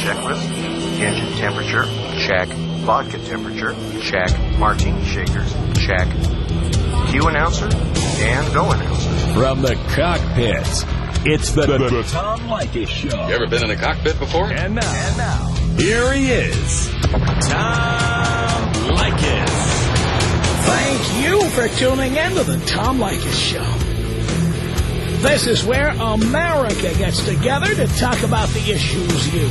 checklist. Engine temperature. Check. Vodka temperature. Check. Martini shakers. Check. Cue announcer. And go announcer. From the cockpit, it's the, the, the Tom Leykis Show. You ever been in a cockpit before? And now, and now, here he is, Tom Leykis. Thank you for tuning in to the Tom Leykis Show. This is where America gets together to talk about the issues you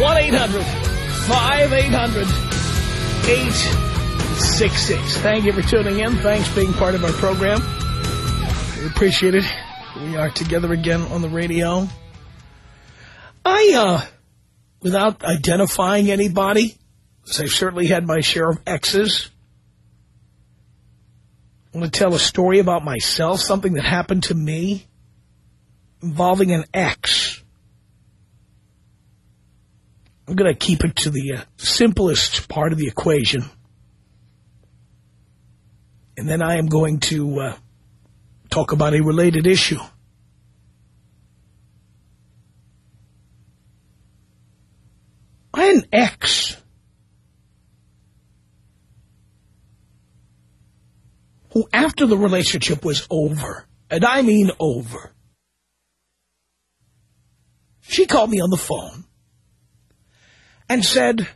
1-800-5800-866. Thank you for tuning in. Thanks for being part of our program. We appreciate it. We are together again on the radio. I, uh, without identifying anybody, because I've certainly had my share of exes, I'm going to tell a story about myself, something that happened to me involving an ex. I'm going to keep it to the uh, simplest part of the equation. And then I am going to uh, talk about a related issue. An ex who, after the relationship was over, and I mean over, she called me on the phone and said,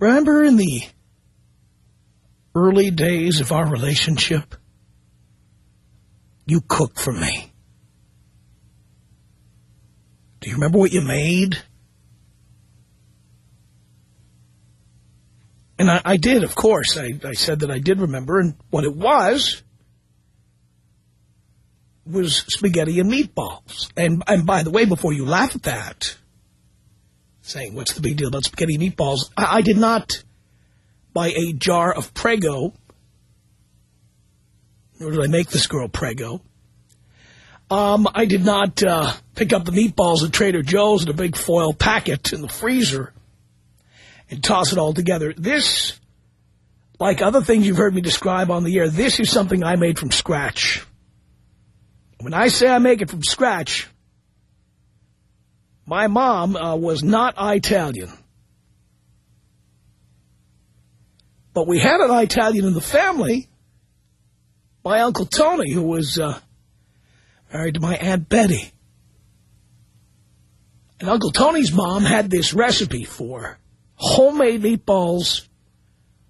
remember in the early days of our relationship, you cooked for me. Do you remember what you made? And I, I did, of course. I, I said that I did remember, and what it was was spaghetti and meatballs. And, and by the way, before you laugh at that, saying, what's the big deal about spaghetti meatballs, I, I did not buy a jar of Prego, nor did I make this girl Prego. Um, I did not uh, pick up the meatballs at Trader Joe's in a big foil packet in the freezer and toss it all together. This, like other things you've heard me describe on the air, this is something I made from scratch. When I say I make it from scratch, my mom uh, was not Italian. But we had an Italian in the family, my Uncle Tony, who was uh, married to my Aunt Betty. And Uncle Tony's mom had this recipe for homemade meatballs,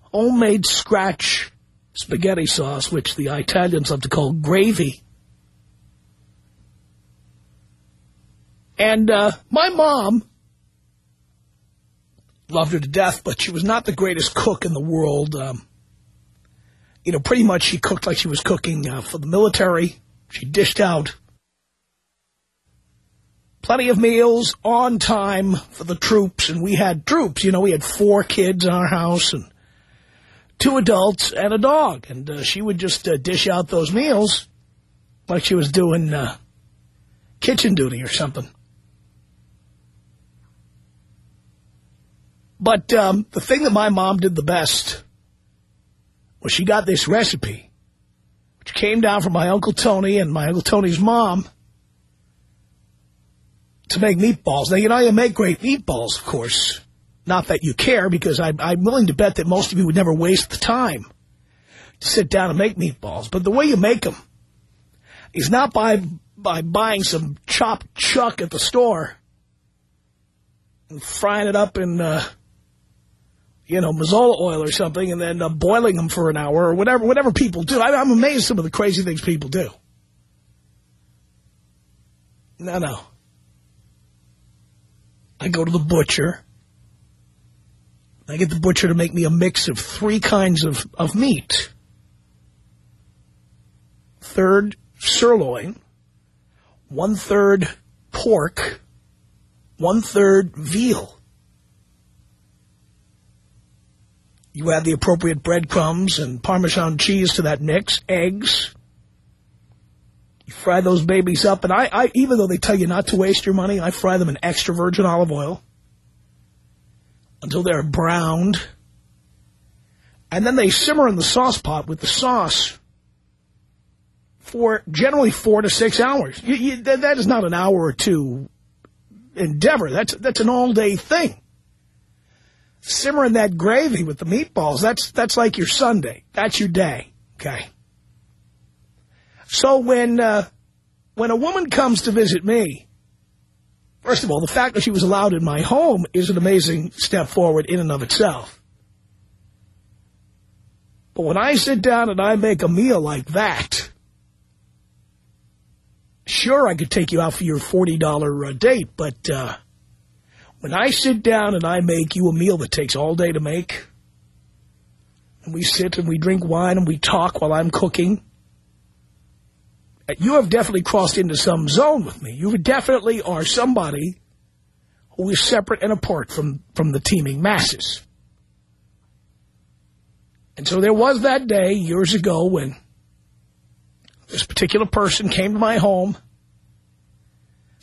homemade scratch spaghetti sauce, which the Italians love to call gravy. And uh, my mom loved her to death, but she was not the greatest cook in the world. Um, you know, pretty much she cooked like she was cooking uh, for the military. She dished out plenty of meals on time for the troops, and we had troops. You know, we had four kids in our house and two adults and a dog, and uh, she would just uh, dish out those meals like she was doing uh, kitchen duty or something. But um, the thing that my mom did the best was she got this recipe, which came down from my Uncle Tony and my Uncle Tony's mom, to make meatballs. Now, you know, you make great meatballs, of course. Not that you care, because I, I'm willing to bet that most of you would never waste the time to sit down and make meatballs. But the way you make them is not by by buying some chopped chuck at the store and frying it up in, uh, you know, Mazola oil or something, and then uh, boiling them for an hour or whatever whatever people do. I, I'm amazed some of the crazy things people do. No, no. I go to the butcher. I get the butcher to make me a mix of three kinds of, of meat. Third, sirloin. One-third pork, one-third veal. You add the appropriate breadcrumbs and Parmesan cheese to that mix, eggs. You fry those babies up, and I, I, even though they tell you not to waste your money, I fry them in extra virgin olive oil until they're browned. And then they simmer in the sauce pot with the sauce for generally four to six hours. You, you, that, is not an hour or two endeavor. That's, that's an all-day thing simmering that gravy with the meatballs, that's that's like your Sunday. That's your day. Okay. So when uh, when a woman comes to visit me, first of all, the fact that she was allowed in my home is an amazing step forward in and of itself. But when I sit down and I make a meal like that, sure, I could take you out for your $40 uh, date, but uh, when I sit down and I make you a meal that takes all day to make, and we sit and we drink wine and we talk while I'm cooking, you have definitely crossed into some zone with me. You definitely are somebody who is separate and apart from, from the teeming masses. And so there was that day years ago when this particular person came to my home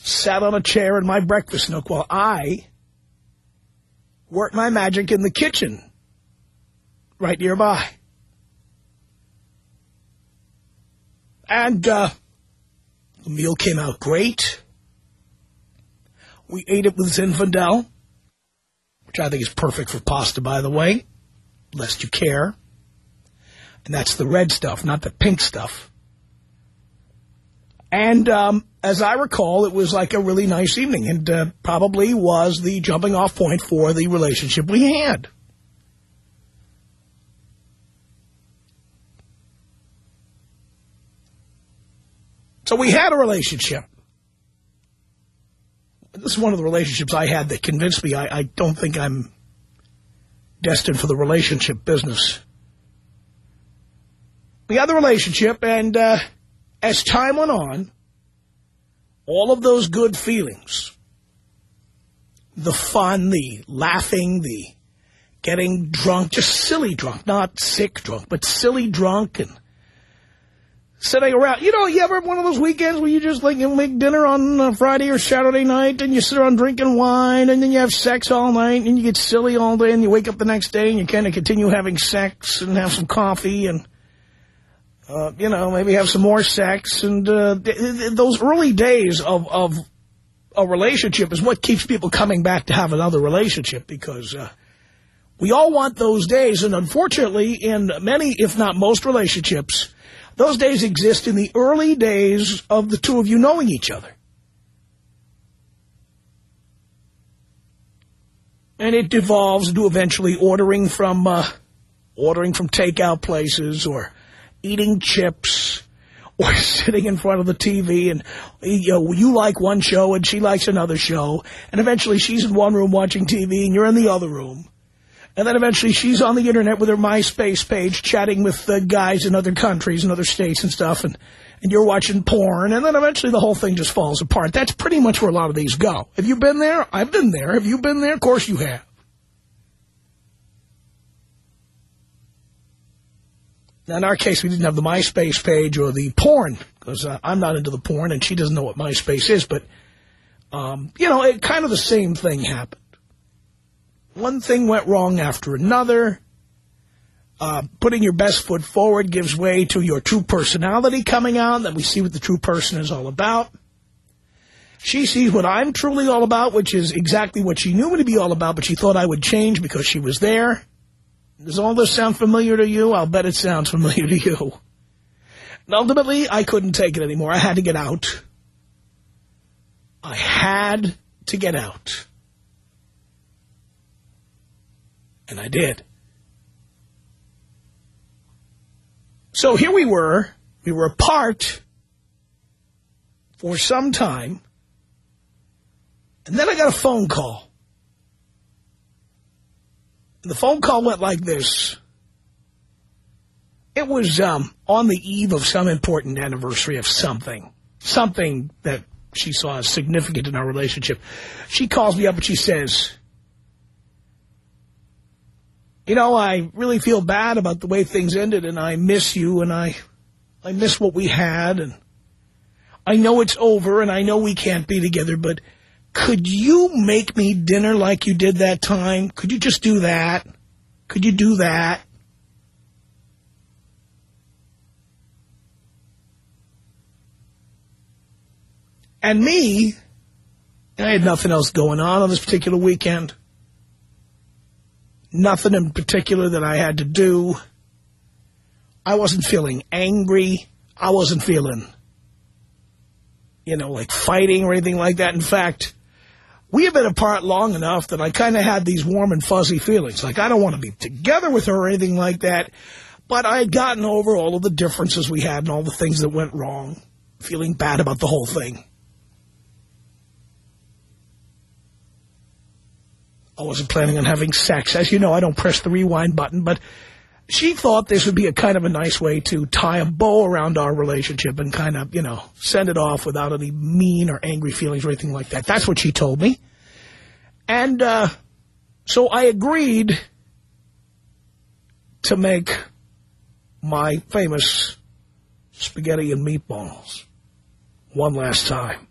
sat on a chair in my breakfast nook while I worked my magic in the kitchen right nearby. And uh, the meal came out great. We ate it with Zinfandel, which I think is perfect for pasta, by the way, lest you care. And that's the red stuff, not the pink stuff. And um, as I recall, it was like a really nice evening and uh, probably was the jumping off point for the relationship we had. So we had a relationship. This is one of the relationships I had that convinced me I, I don't think I'm destined for the relationship business. We had the relationship, and uh, as time went on, all of those good feelings, the fun, the laughing, the getting drunk, just silly drunk, not sick drunk, but silly drunk and sitting around. You know, you ever have one of those weekends where you just like you make dinner on Friday or Saturday night and you sit around drinking wine and then you have sex all night and you get silly all day and you wake up the next day and you kind of continue having sex and have some coffee and uh, you know, maybe have some more sex. And uh, th th those early days of, of a relationship is what keeps people coming back to have another relationship because uh, we all want those days. And unfortunately, in many, if not most relationships, those days exist in the early days of the two of you knowing each other. And it devolves into eventually ordering from uh, ordering from takeout places or eating chips or sitting in front of the TV and you know you like one show and she likes another show and eventually she's in one room watching TV and you're in the other room and then eventually she's on the internet with her MySpace page chatting with the guys in other countries and other states and stuff and and you're watching porn and then eventually the whole thing just falls apart. That's pretty much where a lot of these go. Have you been there? I've been there. Have you been there? Of course you have. In our case, we didn't have the MySpace page or the porn, because uh, I'm not into the porn, and she doesn't know what MySpace is, but, um, you know, it, kind of the same thing happened. One thing went wrong after another. Uh, putting your best foot forward gives way to your true personality coming out, that we see what the true person is all about. She sees what I'm truly all about, which is exactly what she knew me to be all about, but she thought I would change because she was there. Does all this sound familiar to you? I'll bet it sounds familiar to you. And ultimately, I couldn't take it anymore. I had to get out. I had to get out. And I did. So here we were. We were apart for some time. And then I got a phone call. The phone call went like this. It was um, on the eve of some important anniversary of something. Something that she saw as significant in our relationship. She calls me up and she says, you know, I really feel bad about the way things ended and I miss you and I, I miss what we had and I know it's over and I know we can't be together, but could you make me dinner like you did that time? Could you just do that? Could you do that? And me, I had nothing else going on on this particular weekend. Nothing in particular that I had to do. I wasn't feeling angry. I wasn't feeling, you know, like fighting or anything like that. In fact, we have been apart long enough that I kind of had these warm and fuzzy feelings. Like, I don't want to be together with her or anything like that. But I had gotten over all of the differences we had and all the things that went wrong, feeling bad about the whole thing. I wasn't planning on having sex. As you know, I don't press the rewind button, but she thought this would be a kind of a nice way to tie a bow around our relationship and kind of, you know, send it off without any mean or angry feelings or anything like that. That's what she told me. And uh, so I agreed to make my famous spaghetti and meatballs one last time.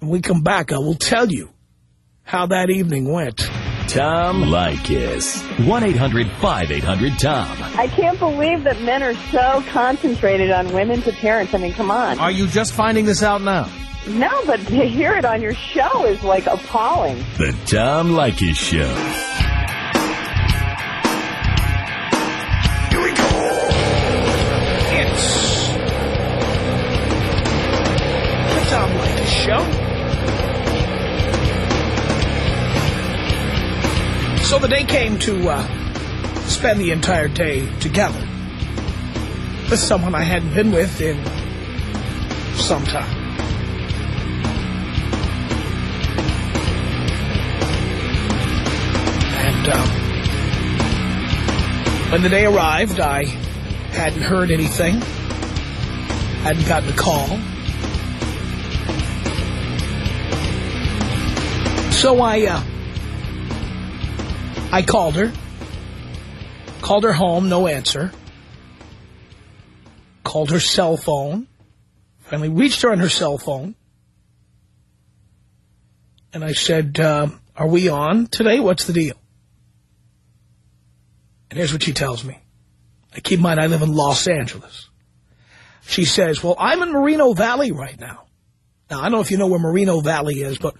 When we come back, I will tell you how that evening went. Tom Leykis. 1-800-5800-TOM. I can't believe that men are so concentrated on women to parents. I mean, come on. Are you just finding this out now? No, but to hear it on your show is, like, appalling. The Tom Leykis Show. So the day came to uh, spend the entire day together with someone I hadn't been with in some time. And um, when the day arrived, I hadn't heard anything, hadn't gotten a call. So I, uh, I called her, called her home, no answer. Called her cell phone, finally reached her on her cell phone. And I said, uh, are we on today? What's the deal? And here's what she tells me. I keep in mind I live in Los Angeles. She says, well, I'm in Moreno Valley right now. Now, I don't know if you know where Moreno Valley is, but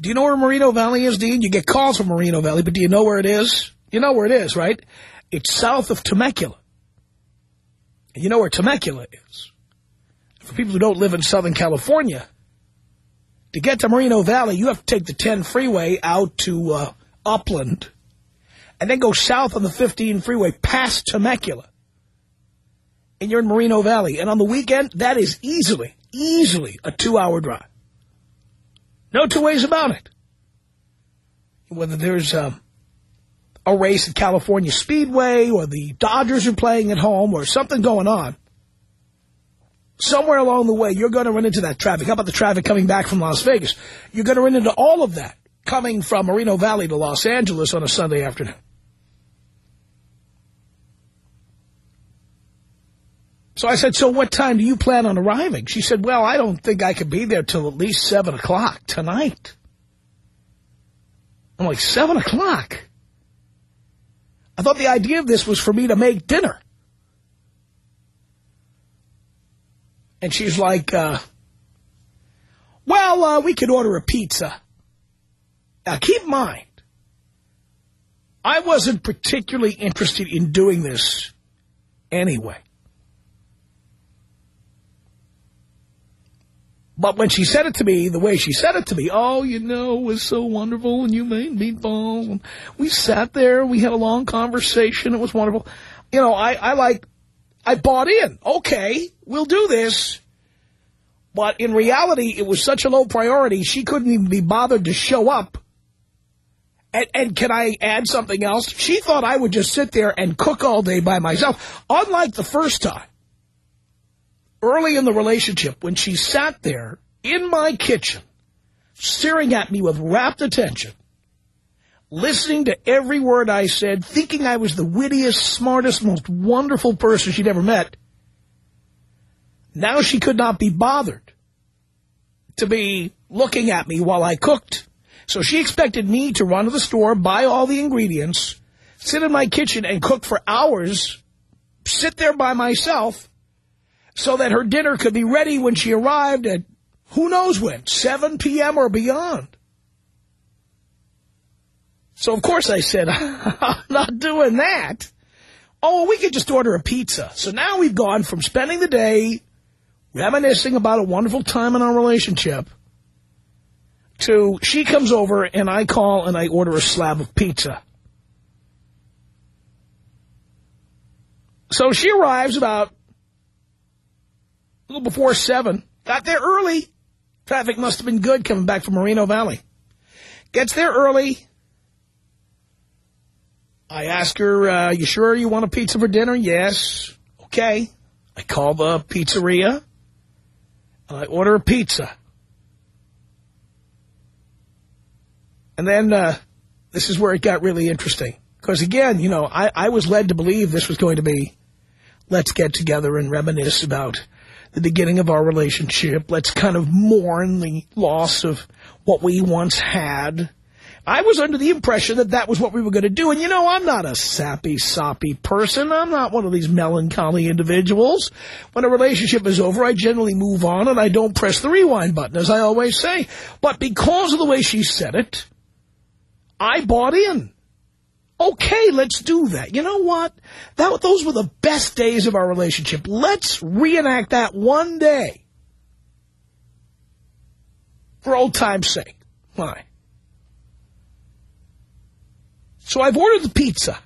do you know where Moreno Valley is, Dean? You get calls from Moreno Valley, but do you know where it is? You know where it is, right? It's south of Temecula. And you know where Temecula is. For people who don't live in Southern California, to get to Moreno Valley, you have to take the 10 freeway out to uh, Upland and then go south on the 15 freeway past Temecula. And you're in Moreno Valley. And on the weekend, that is easily, easily a two-hour drive. No two ways about it. Whether there's um, a race at California Speedway or the Dodgers are playing at home or something going on, somewhere along the way, you're going to run into that traffic. How about the traffic coming back from Las Vegas? You're going to run into all of that coming from Moreno Valley to Los Angeles on a Sunday afternoon. So I said, so what time do you plan on arriving? She said, well, I don't think I could be there till at least 7 o'clock tonight. I'm like, 7 o'clock? I thought the idea of this was for me to make dinner. And she's like, uh, well, uh, we could order a pizza. Now, keep in mind, I wasn't particularly interested in doing this anyway. But when she said it to me, the way she said it to me, oh, you know, it was so wonderful, and you made meatballs. And we sat there, we had a long conversation, it was wonderful. You know, I, I like, I bought in. Okay, we'll do this. But in reality, it was such a low priority, she couldn't even be bothered to show up. And, and can I add something else? She thought I would just sit there and cook all day by myself. Unlike the first time, early in the relationship when she sat there in my kitchen, staring at me with rapt attention, listening to every word I said, thinking I was the wittiest, smartest, most wonderful person she'd ever met. Now she could not be bothered to be looking at me while I cooked. So she expected me to run to the store, buy all the ingredients, sit in my kitchen and cook for hours, sit there by myself, so that her dinner could be ready when she arrived at who knows when, 7 p.m. or beyond. So, of course, I said, I'm not doing that. Oh, we could just order a pizza. So now we've gone from spending the day reminiscing about a wonderful time in our relationship to she comes over and I call and I order a slab of pizza. So she arrives about a little before 7. Got there early. Traffic must have been good coming back from Moreno Valley. Gets there early. I ask her, uh, you sure you want a pizza for dinner? Yes. Okay. I call the pizzeria. I order a pizza. And then uh, this is where it got really interesting. Because, again, you know, I, I was led to believe this was going to be, let's get together and reminisce about the beginning of our relationship. Let's kind of mourn the loss of what we once had. I was under the impression that that was what we were going to do. And, you know, I'm not a sappy, soppy person. I'm not one of these melancholy individuals. When a relationship is over, I generally move on and I don't press the rewind button, as I always say. But because of the way she said it, I bought in. Okay, let's do that. You know what? That Those were the best days of our relationship. Let's reenact that one day. For old time's sake. Why? So I've ordered the pizza.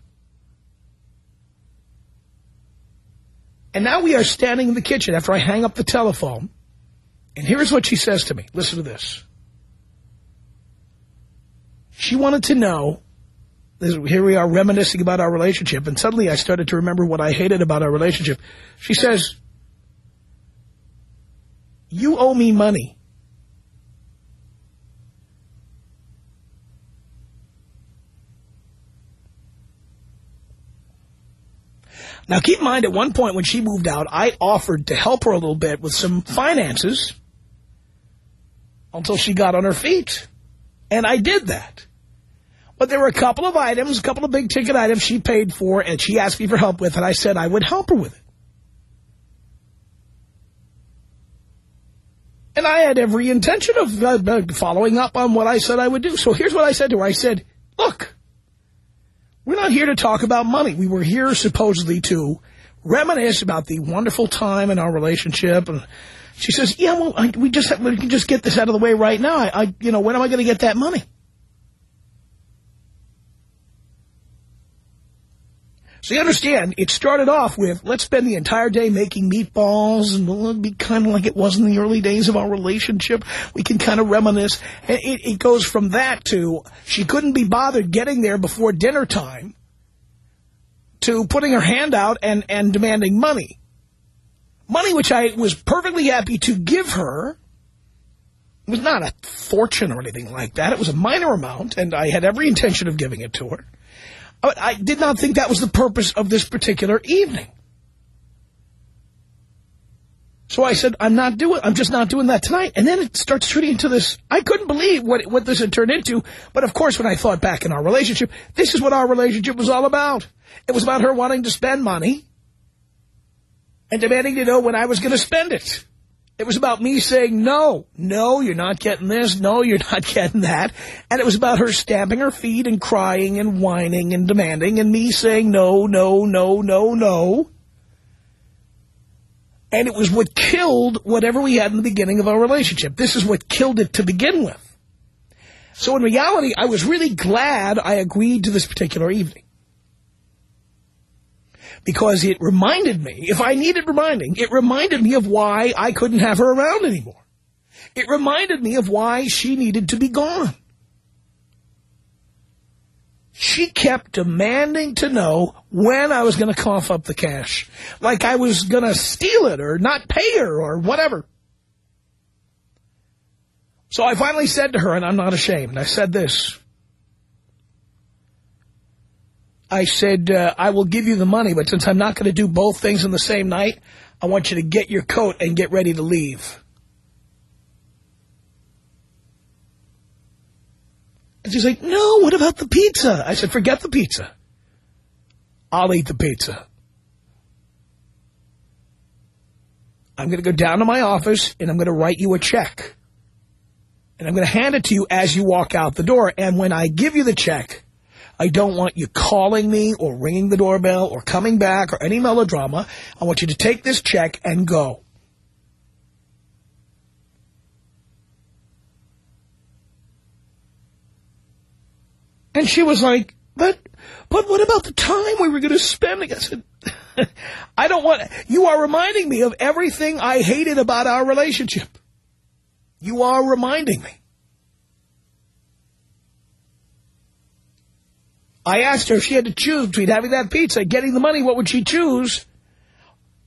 And now we are standing in the kitchen after I hang up the telephone. And here's what she says to me. Listen to this. She wanted to know, here we are reminiscing about our relationship, and suddenly I started to remember what I hated about our relationship. She says, you owe me money. Now, keep in mind, at one point when she moved out, I offered to help her a little bit with some finances until she got on her feet. And I did that. But there were a couple of items, a couple of big-ticket items she paid for, and she asked me for help with, and I said I would help her with it. And I had every intention of uh, following up on what I said I would do. So here's what I said to her. I said, look, we're not here to talk about money. We were here supposedly to reminisce about the wonderful time in our relationship. And she says, yeah, well, I, we just we can just get this out of the way right now. I, I you know, when am I going to get that money? So you understand, it started off with, let's spend the entire day making meatballs, and it'll be kind of like it was in the early days of our relationship. We can kind of reminisce. It, it goes from that to, she couldn't be bothered getting there before dinner time, to putting her hand out and, and demanding money. Money which I was perfectly happy to give her. It was not a fortune or anything like that. It was a minor amount, and I had every intention of giving it to her. Oh, I did not think that was the purpose of this particular evening. So I said, I'm not doing, I'm just not doing that tonight. And then it starts turning into this, I couldn't believe what, what this had turned into. But of course, when I thought back in our relationship, this is what our relationship was all about. It was about her wanting to spend money and demanding to know when I was going to spend it. It was about me saying, no, no, you're not getting this. No, you're not getting that. And it was about her stamping her feet and crying and whining and demanding and me saying, no, no, no, no, no. And it was what killed whatever we had in the beginning of our relationship. This is what killed it to begin with. So in reality, I was really glad I agreed to this particular evening because it reminded me, if I needed reminding, it reminded me of why I couldn't have her around anymore. It reminded me of why she needed to be gone. she kept demanding to know when I was going to cough up the cash. Like I was going to steal it or not pay her or whatever. So I finally said to her, and I'm not ashamed, I said this. I said, uh, I will give you the money, but since I'm not going to do both things in the same night, I want you to get your coat and get ready to leave. And she's like, no, what about the pizza? I said, forget the pizza. I'll eat the pizza. I'm going to go down to my office and I'm going to write you a check. And I'm going to hand it to you as you walk out the door. And when I give you the check, I don't want you calling me or ringing the doorbell or coming back or any melodrama. I want you to take this check and go. And she was like, but, but what about the time we were going to spend? I said, I don't want, you are reminding me of everything I hated about our relationship. You are reminding me. I asked her if she had to choose between having that pizza and getting the money, what would she choose?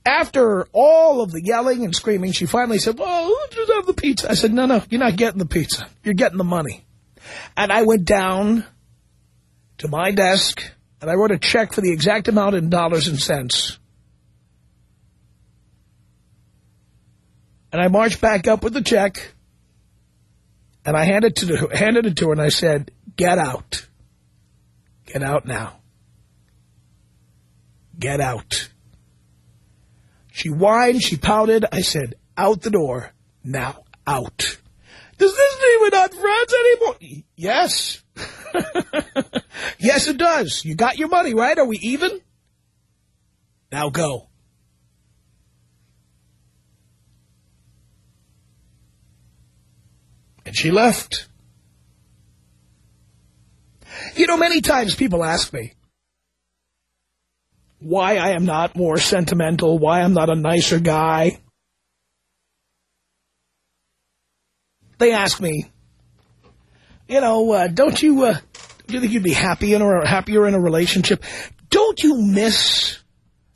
After all of the yelling and screaming, she finally said, well, just have the pizza. I said, no, no, you're not getting the pizza. You're getting the money. And I went down to my desk, and I wrote a check for the exact amount in dollars and cents. And I marched back up with the check, and I handed, to, handed it to her, and I said, get out. Get out now. Get out. She whined, she pouted. I said, out the door. Now, out. Does this mean we're not friends anymore? Yes. yes, it does. You got your money, right? Are we even? Now go. And she left. You know, many times people ask me why I am not more sentimental, why I'm not a nicer guy. They ask me, you know, uh, don't you, uh, do you think you'd be happy in or happier in a relationship? Don't you miss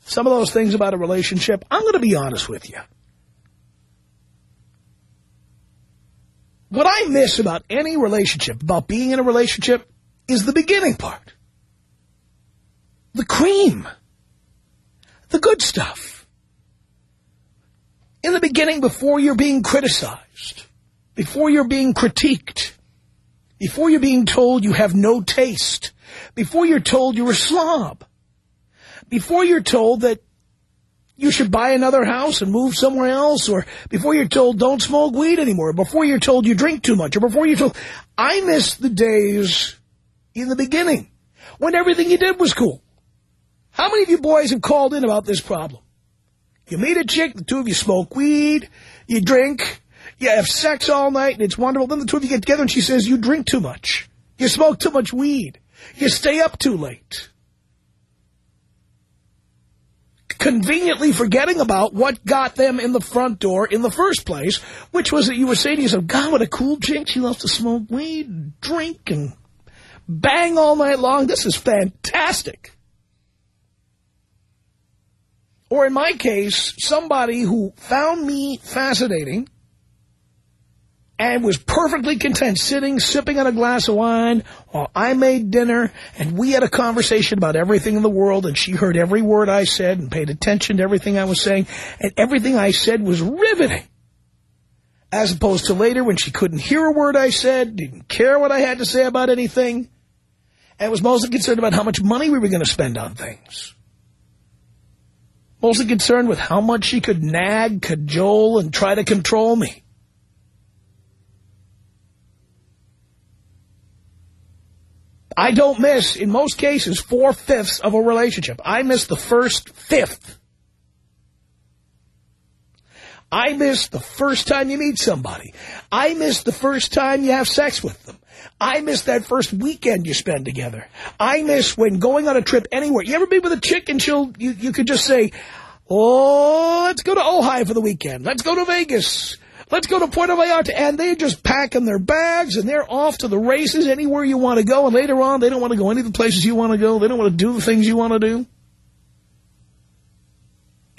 some of those things about a relationship? I'm going to be honest with you. What I miss about any relationship, about being in a relationship, is the beginning part. The cream. The good stuff. In the beginning, before you're being criticized, before you're being critiqued, before you're being told you have no taste, before you're told you're a slob, before you're told that you should buy another house and move somewhere else, or before you're told don't smoke weed anymore, before you're told you drink too much, or before you're told... I miss the days in the beginning when everything you did was cool. How many of you boys have called in about this problem? You meet a chick, the two of you smoke weed, you drink, you have sex all night, and it's wonderful. Then the two of you get together, and she says, you drink too much. You smoke too much weed. You stay up too late. Conveniently forgetting about what got them in the front door in the first place, which was that you were saying to yourself, God, what a cool chick. She loves to smoke weed, drink, and bang all night long. This is fantastic. Or in my case, somebody who found me fascinating and was perfectly content sitting, sipping on a glass of wine while I made dinner, and we had a conversation about everything in the world, and she heard every word I said and paid attention to everything I was saying, and everything I said was riveting. As opposed to later when she couldn't hear a word I said, didn't care what I had to say about anything, and was mostly concerned about how much money we were going to spend on things. Mostly concerned with how much she could nag, cajole, and try to control me. I don't miss, in most cases, four-fifths of a relationship. I miss the first fifth. I miss the first time you meet somebody. I miss the first time you have sex with them. I miss that first weekend you spend together. I miss when going on a trip anywhere. You ever be with a chick and she'll, you, you could just say, oh, let's go to Ojai for the weekend. Let's go to Vegas. Let's go to Puerto Vallarta. And they're just packing their bags and they're off to the races anywhere you want to go. And later on, they don't want to go any of the places you want to go. They don't want to do the things you want to do.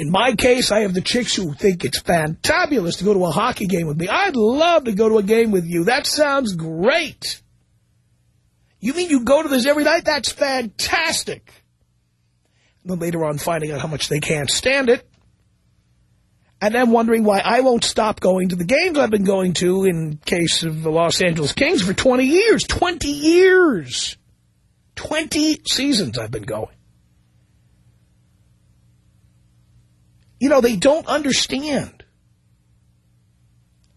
In my case, I have the chicks who think it's fantabulous to go to a hockey game with me. I'd love to go to a game with you. That sounds great. You mean you go to this every night? That's fantastic. And then later on finding out how much they can't stand it. And then wondering why I won't stop going to the games I've been going to in case of the Los Angeles Kings for 20 years. 20 years. 20 seasons I've been going. You know, they don't understand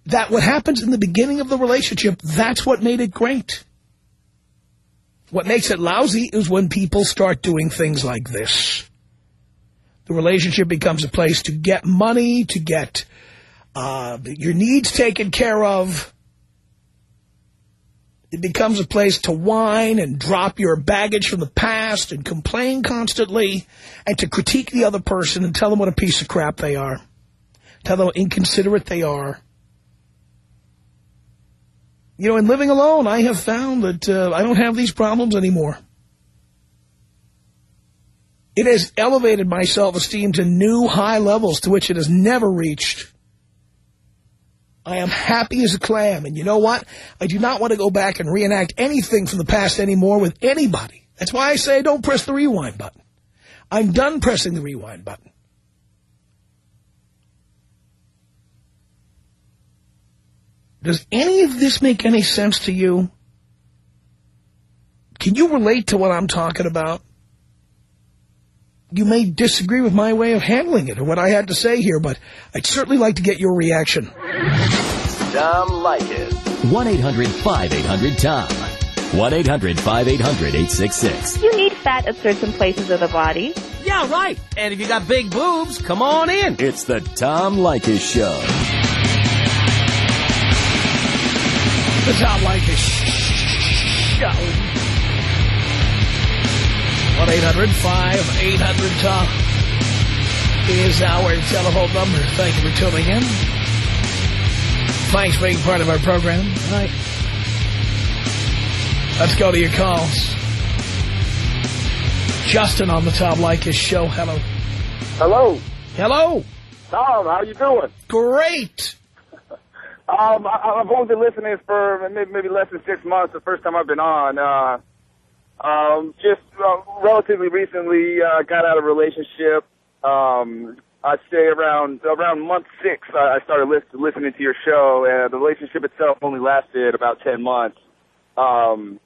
that what happens in the beginning of the relationship, that's what made it great. What makes it lousy is when people start doing things like this. The relationship becomes a place to get money, to get uh, your needs taken care of. It becomes a place to whine and drop your baggage from the past and complain constantly and to critique the other person and tell them what a piece of crap they are. Tell them how inconsiderate they are. You know, in living alone, I have found that uh, I don't have these problems anymore. It has elevated my self-esteem to new high levels to which it has never reached. I am happy as a clam, and you know what? I do not want to go back and reenact anything from the past anymore with anybody. That's why I say don't press the rewind button. I'm done pressing the rewind button. Does any of this make any sense to you? Can you relate to what I'm talking about? You may disagree with my way of handling it or what I had to say here, but I'd certainly like to get your reaction. Tom Leykis. 1-800-5800-TOM. 1-800-5800-866. You need fat at certain places of the body. Yeah, right. And if you got big boobs, come on in. It's the Tom Leykis Show. The Tom Leykis Show. 1-800-5800-TOM is our telephone number. Thank you for tuning in. Thanks for being part of our program. All right. Let's go to your calls. Justin on the Tom Leykis show. Hello. Hello. Hello. Tom, how you doing? Great. Um, I, I've only been listening for maybe, maybe less than six months. The first time I've been on. Uh, um, just uh, relatively recently, uh, got out of relationship. Um, I'd say around around month six, I I started list, listening to your show, and the relationship itself only lasted about ten months. Um,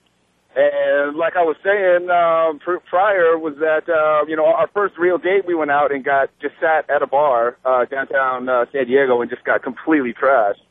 and like I was saying um, pr- prior, was that uh, you know our first real date, we went out and got just sat at a bar uh, downtown uh, San Diego and just got completely trashed.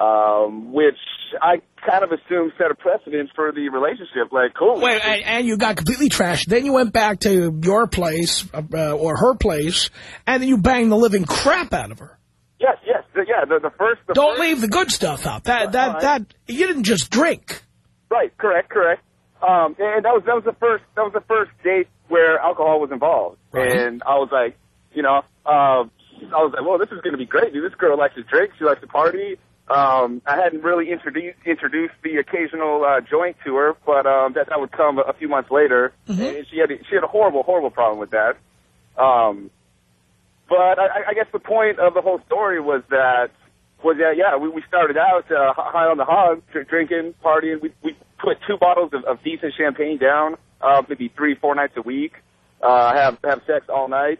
Um, which I kind of assumed set a precedent for the relationship. Like, cool. Wait, and, and you got completely trashed. Then you went back to your place uh, or her place, and then you banged the living crap out of her. Yes, yes, the, yeah. The, the first. The Don't first, leave the good stuff out. That that Right. that you didn't just drink. Right, correct, correct. Um, and that was that was the first that was the first date where alcohol was involved, Right. and I was like, you know, uh, I was like, well, this is going to be great, dude. This girl likes to drink, she likes to party. Um, I hadn't really introduced introduced the occasional uh, joint to her, but um, that that would come a, few months later, and she had a, she had a horrible horrible problem with that. Um, but I, I guess the point of the whole story was that was that yeah we, we started out uh, high on the hog, drinking, partying. We we put two bottles of, of decent champagne down, uh, maybe three four nights a week. Uh, have have sex all night,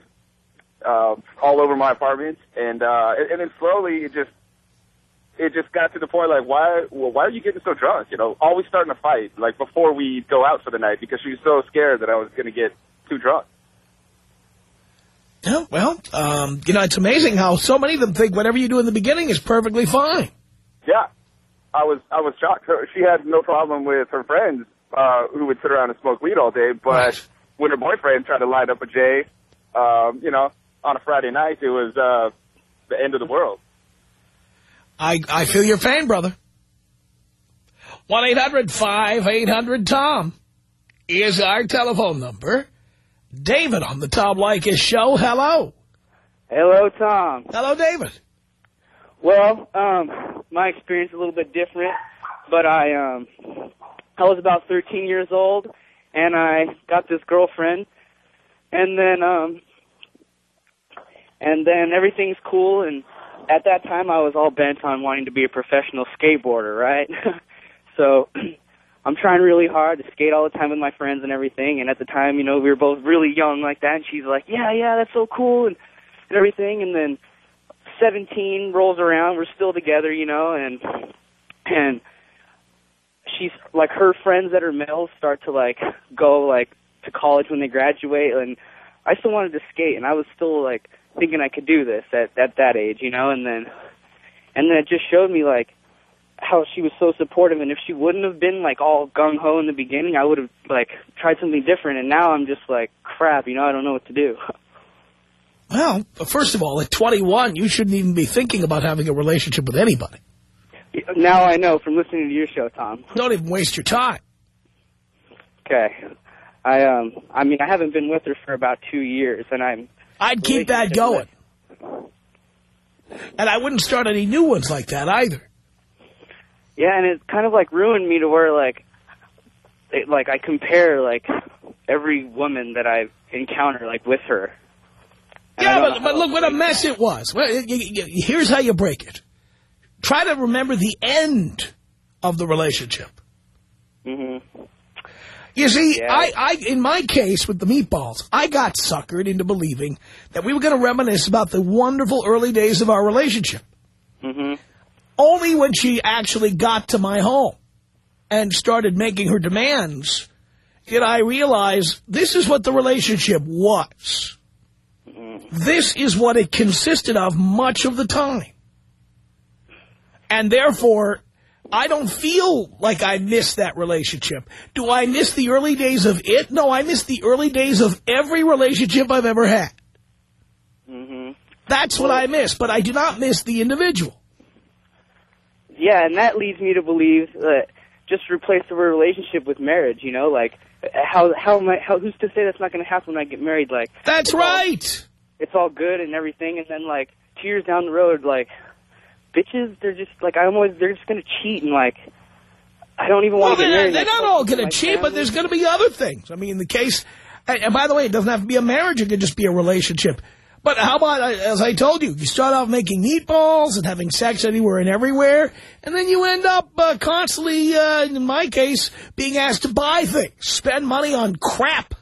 uh, all over my apartment, and uh, and, and then slowly it just it just got to the point like why well why are you getting so drunk? You know, always starting to fight like before we go out for the night because she was so scared that I was going to get too drunk. Yeah, well, um, you know, it's amazing how so many of them think whatever you do in the beginning is perfectly fine. Yeah, I was I was shocked. Her, she had no problem with her friends uh, who would sit around and smoke weed all day, but Right. when her boyfriend tried to light up a J, um, you know, on a Friday night, it was uh, the end of the world. I, I feel your pain, brother. 1-800-5800-TOM is our telephone number. David on the Tom Leykis show. Hello. Hello, Tom. Hello, David. Well, um, my experience is a little bit different, but I um, I was about 13 years old, and I got this girlfriend, and then um, and then everything's cool, and at that time I was all bent on wanting to be a professional skateboarder, right? so I'm trying really hard to skate all the time with my friends and everything. And at the time, you know, we were both really young like that. And she's like, "Yeah, yeah, that's so cool," and, and everything. And then 17 rolls around, we're still together, you know, and and she's like her friends that are males start to like go like to college when they graduate, and I still wanted to skate, and I was still like thinking I could do this at at that age, you know, and then and then it just showed me like how she was so supportive and if she wouldn't have been like all gung ho in the beginning I would have like tried something different and now I'm just like crap you know I don't know what to do Well, first of all, at 21, you shouldn't even be thinking about having a relationship with anybody. now I know from listening to your show Tom Don't even waste your time. okay I um I mean I haven't been with her for about two years and I'm I'd keep that going. And I wouldn't start any new ones like that either. Yeah, and it kind of like ruined me to where like, it, like I compare like every woman that I encounter like with her. And Yeah, but, but look what a mess it was. Well, Here's how you break it. Try to remember the end of the relationship. Mhm. You see. I, I, in my case with the meatballs, I got suckered into believing that we were going to reminisce about the wonderful early days of our relationship. Mhm. Only when she actually got to my home and started making her demands did I realize this is what the relationship was. This is what it consisted of much of the time. And therefore, I don't feel like I miss that relationship. Do I miss the early days of it? No, I miss the early days of every relationship I've ever had. Mhm. That's what I miss, but I do not miss the individual. Yeah, and that leads me to believe that just replace the word relationship with marriage. You know, like how how am I, how who's to say that's not going to happen when I get married? Like That's it's all- right. it's all good and everything, and then like two years down the road, like bitches, they're just like I'm always they're just going to cheat and like I don't even Well, want to get they're, married. they're not all going to cheat, but there's going to be other things. I mean, the case, and, by the way, it doesn't have to be a marriage. It could just be a relationship. But how about, as I told you, you start off making meatballs and having sex anywhere and everywhere, and then you end up uh, constantly, uh, in my case, being asked to buy things, spend money on crap,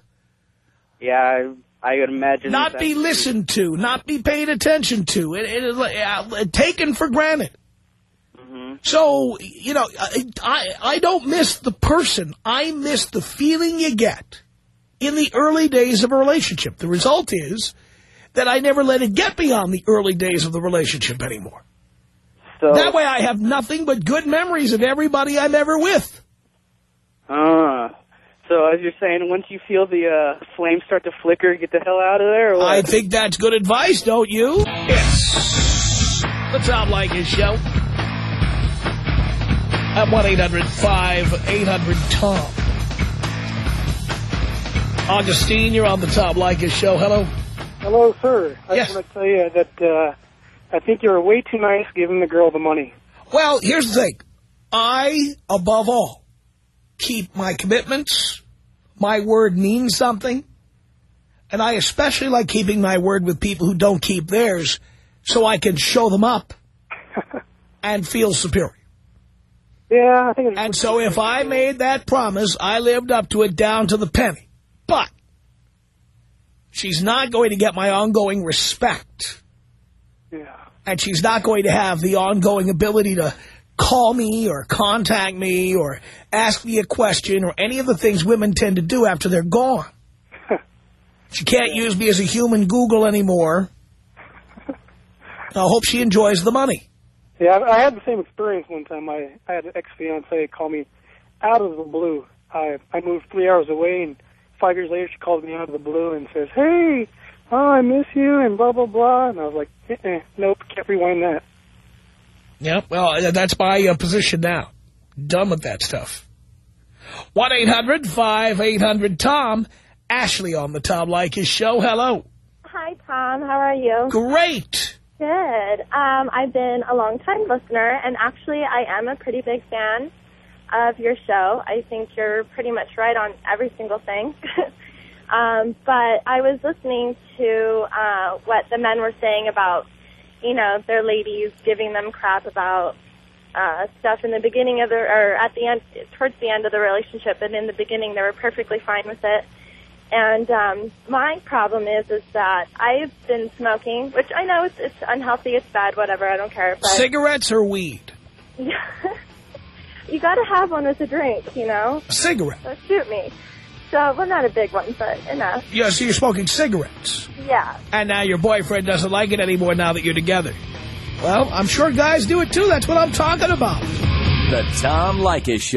Yeah, I, imagine. not be listened to, not be paid attention to, it, it is uh, taken for granted. So, you know, I, I I don't miss the person. I miss the feeling you get in the early days of a relationship. The result is that I never let it get beyond the early days of the relationship anymore. So, That way I have nothing but good memories of everybody I'm ever with. Uh, so as you're saying, once you feel the uh, flames start to flicker, get the hell out of there. Or? I think that's good advice, don't you? Yes. The Tom Leykis Show. At 1-800-5800-TOM. Augustine, you're on the Tom Leykis Show. Hello. Hello, sir. I Yes. just want to tell you that uh, I think you were way too nice giving the girl the money. Well, here's the thing. I, above all, keep my commitments. My word means something. And I especially like keeping my word with people who don't keep theirs so I can show them up and feel superior. Yeah, I think. And so if I made that promise, I lived up to it down to the penny. But she's not going to get my ongoing respect. Yeah. And she's not going to have the ongoing ability to call me or contact me or ask me a question or any of the things women tend to do after they're gone. She can't use me as a human Google anymore. I hope she enjoys the money. Yeah, I, I had the same experience one time. I, I had an ex-fiance call me out of the blue. I I moved three hours away, and five years later she called me out of the blue and says, "Hey, oh, I miss you," and blah blah blah. And I was like, eh, "Nope, can't rewind that." Yeah, well, uh, that's my uh, position now. Done with that stuff. 1-800-5800-TOM. Ashley on the Tom Leykis show. Hello. Hi, Tom. How are you? Great. Good. Um, I've been a long time listener, and actually, I am a pretty big fan of your show. I think you're pretty much right on every single thing. um, but I was listening to uh, what the men were saying about, you know, their ladies giving them crap about uh, stuff in the beginning of the, or at the end, towards the end of the relationship, and in the beginning they were perfectly fine with it. And um, my problem is, is that I've been smoking, which I know it's, it's unhealthy, it's bad, whatever, I don't care. But Cigarettes or weed? you got to have one with a drink, you know. A Cigarette. So shoot me. So, well, not a big one, but enough. Yeah, so you're smoking cigarettes. Yeah. And now your boyfriend doesn't like it anymore now that you're together. Well, I'm sure guys do it too. That's what I'm talking about. The Tom Leykis Show.